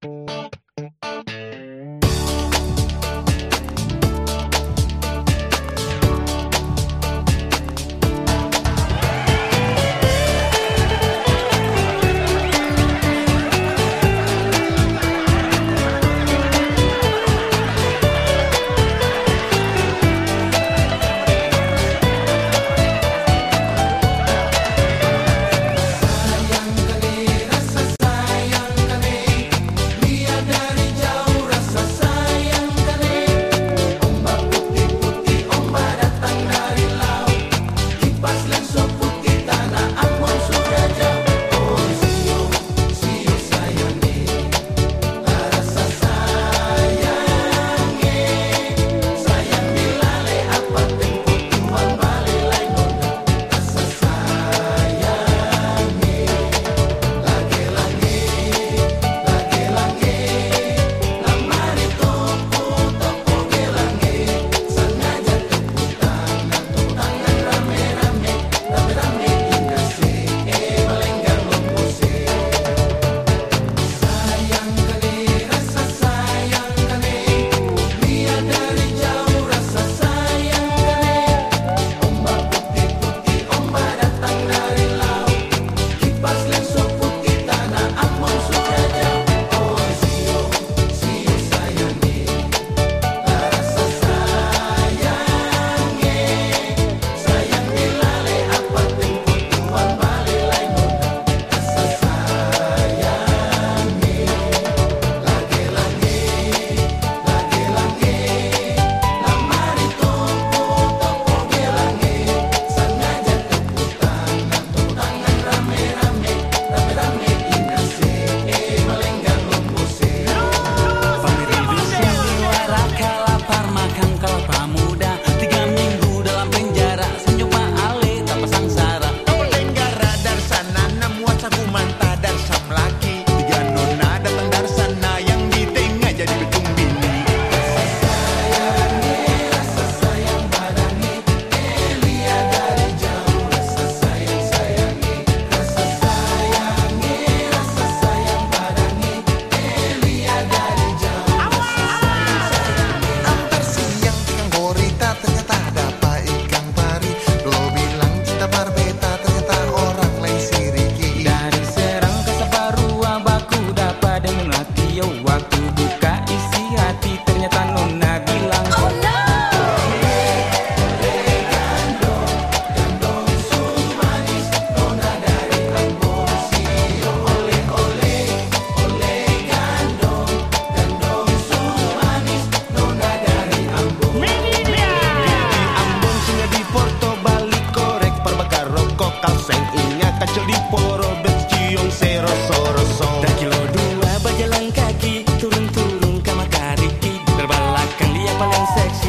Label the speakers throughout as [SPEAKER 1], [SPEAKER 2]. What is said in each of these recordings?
[SPEAKER 1] Sayang kali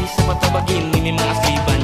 [SPEAKER 1] sa patabagin May mga siban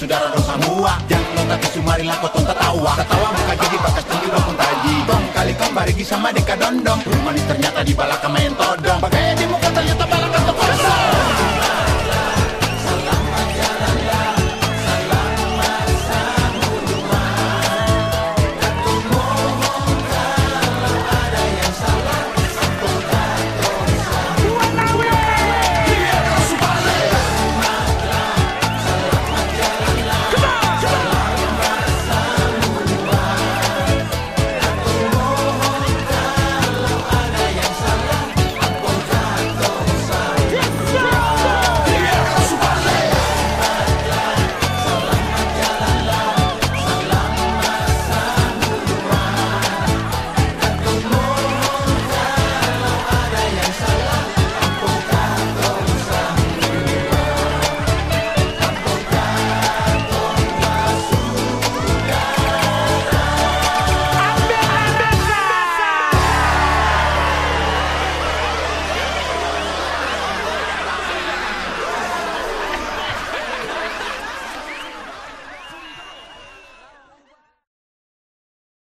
[SPEAKER 2] saudara dong semua Jangan lo tak sumari lah kau tonta tawa Ketawa muka jadi bakas tinggi dong pun taji. Bong kali kau barigi sama deka dondong. Rumah ini ternyata di balaka main todong. Pakai di